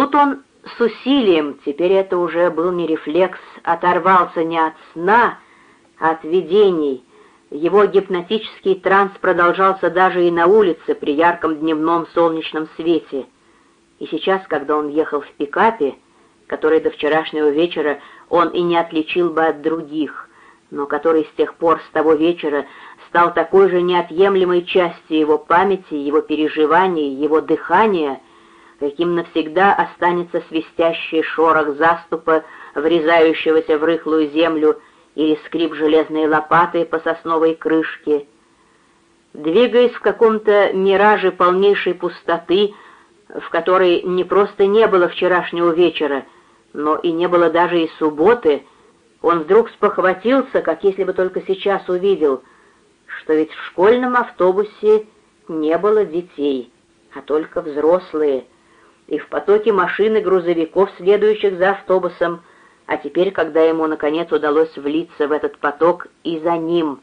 Тут он с усилием, теперь это уже был не рефлекс, оторвался не от сна, а от видений. Его гипнотический транс продолжался даже и на улице при ярком дневном солнечном свете. И сейчас, когда он ехал в пикапе, который до вчерашнего вечера он и не отличил бы от других, но который с тех пор, с того вечера, стал такой же неотъемлемой частью его памяти, его переживаний, его дыхания, каким навсегда останется свистящий шорох заступа, врезающегося в рыхлую землю, или скрип железной лопаты по сосновой крышке. Двигаясь в каком-то мираже полнейшей пустоты, в которой не просто не было вчерашнего вечера, но и не было даже и субботы, он вдруг спохватился, как если бы только сейчас увидел, что ведь в школьном автобусе не было детей, а только взрослые, и в потоке машин и грузовиков, следующих за автобусом, а теперь, когда ему наконец удалось влиться в этот поток и за ним.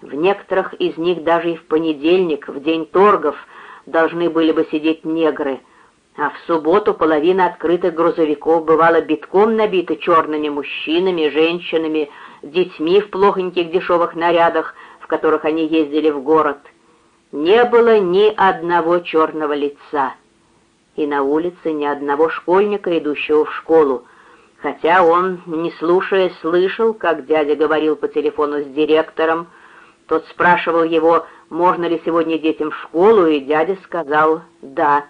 В некоторых из них даже и в понедельник, в день торгов, должны были бы сидеть негры — а в субботу половина открытых грузовиков бывала битком набита черными мужчинами, женщинами, детьми в плохоньких дешевых нарядах, в которых они ездили в город. Не было ни одного черного лица. И на улице ни одного школьника, идущего в школу, хотя он, не слушая, слышал, как дядя говорил по телефону с директором, тот спрашивал его, можно ли сегодня детям в школу, и дядя сказал «да».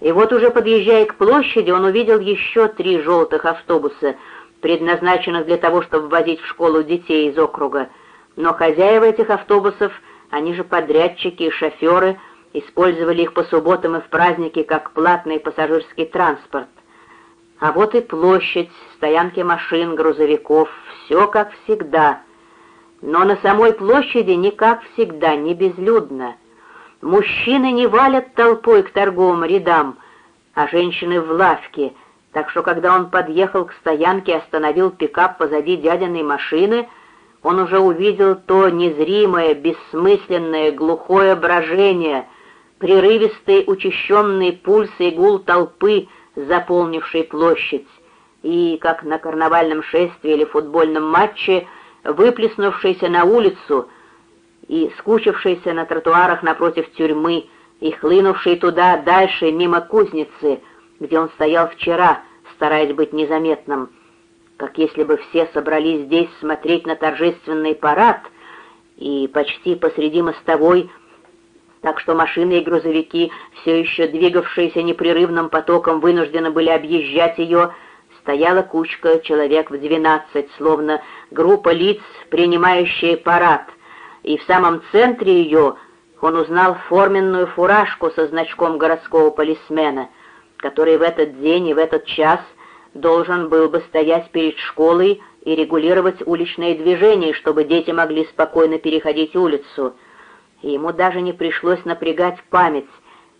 И вот уже подъезжая к площади, он увидел еще три желтых автобуса, предназначенных для того, чтобы возить в школу детей из округа. Но хозяева этих автобусов, они же подрядчики и шоферы, использовали их по субботам и в праздники как платный пассажирский транспорт. А вот и площадь, стоянки машин, грузовиков, все как всегда. Но на самой площади не как всегда, не безлюдно. Мужчины не валят толпой к торговым рядам, а женщины в лавке, так что когда он подъехал к стоянке и остановил пикап позади дядиной машины, он уже увидел то незримое, бессмысленное, глухое брожение, прерывистый учащенный пульс и гул толпы, заполнившей площадь, и, как на карнавальном шествии или футбольном матче, выплеснувшийся на улицу — и скучившийся на тротуарах напротив тюрьмы, и хлынувший туда дальше мимо кузницы, где он стоял вчера, стараясь быть незаметным, как если бы все собрались здесь смотреть на торжественный парад, и почти посреди мостовой, так что машины и грузовики, все еще двигавшиеся непрерывным потоком, вынуждены были объезжать ее, стояла кучка человек в двенадцать, словно группа лиц, принимающие парад — и в самом центре ее он узнал форменную фуражку со значком городского полисмена, который в этот день и в этот час должен был бы стоять перед школой и регулировать уличное движение, чтобы дети могли спокойно переходить улицу. И ему даже не пришлось напрягать память,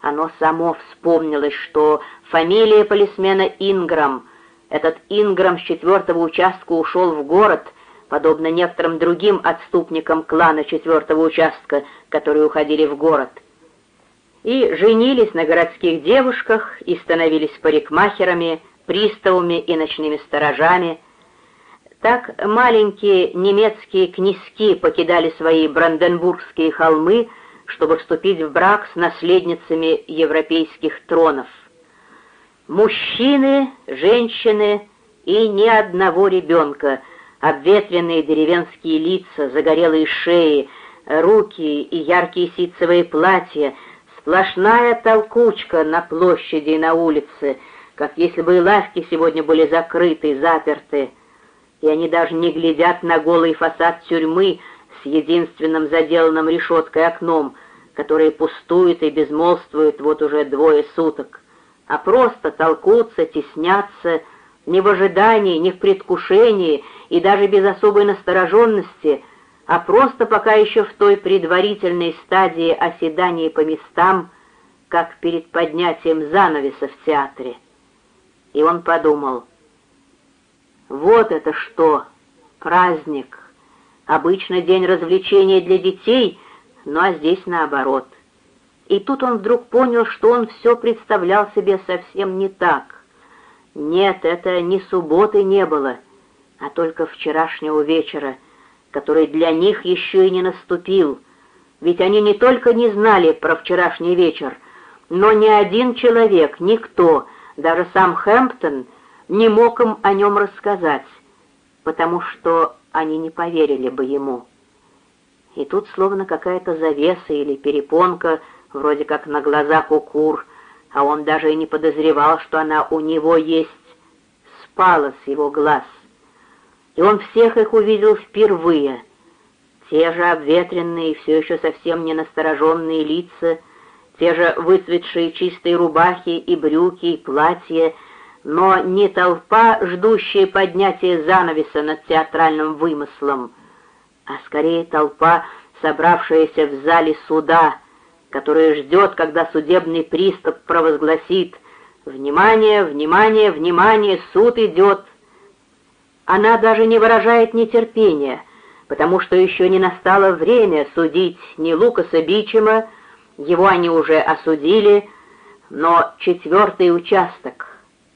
оно само вспомнилось, что фамилия полисмена Инграм. Этот Инграм с четвертого участка ушел в город — подобно некоторым другим отступникам клана четвертого участка, которые уходили в город. И женились на городских девушках, и становились парикмахерами, приставами и ночными сторожами. Так маленькие немецкие князьки покидали свои бранденбургские холмы, чтобы вступить в брак с наследницами европейских тронов. Мужчины, женщины и ни одного ребенка — обветренные деревенские лица, загорелые шеи, руки и яркие ситцевые платья, сплошная толкучка на площади и на улице, как если бы и лавки сегодня были закрыты, заперты, и они даже не глядят на голый фасад тюрьмы с единственным заделанным решеткой окном, которое пустует и безмолвствует вот уже двое суток, а просто толкутся, теснятся, не в ожидании, не в предвкушении и даже без особой настороженности, а просто пока еще в той предварительной стадии оседания по местам, как перед поднятием занавеса в театре. И он подумал, вот это что, праздник, обычно день развлечения для детей, ну а здесь наоборот. И тут он вдруг понял, что он все представлял себе совсем не так. Нет, это не субботы не было, а только вчерашнего вечера, который для них еще и не наступил. Ведь они не только не знали про вчерашний вечер, но ни один человек, никто, даже сам Хэмптон, не мог им о нем рассказать, потому что они не поверили бы ему. И тут словно какая-то завеса или перепонка вроде как на глазах у кур, а он даже и не подозревал, что она у него есть, спала с его глаз. И он всех их увидел впервые. Те же обветренные, все еще совсем не настороженные лица, те же выцветшие чистые рубахи и брюки, и платья, но не толпа, ждущая поднятия занавеса над театральным вымыслом, а скорее толпа, собравшаяся в зале суда, которая ждет, когда судебный пристав провозгласит «Внимание, внимание, внимание, суд идет!» Она даже не выражает нетерпения, потому что еще не настало время судить ни Лукаса Бичема, его они уже осудили, но четвертый участок.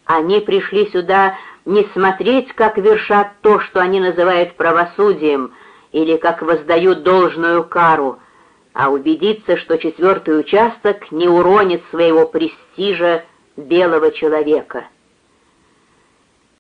Они пришли сюда не смотреть, как вершат то, что они называют правосудием, или как воздают должную кару, а убедиться, что четвертый участок не уронит своего престижа белого человека —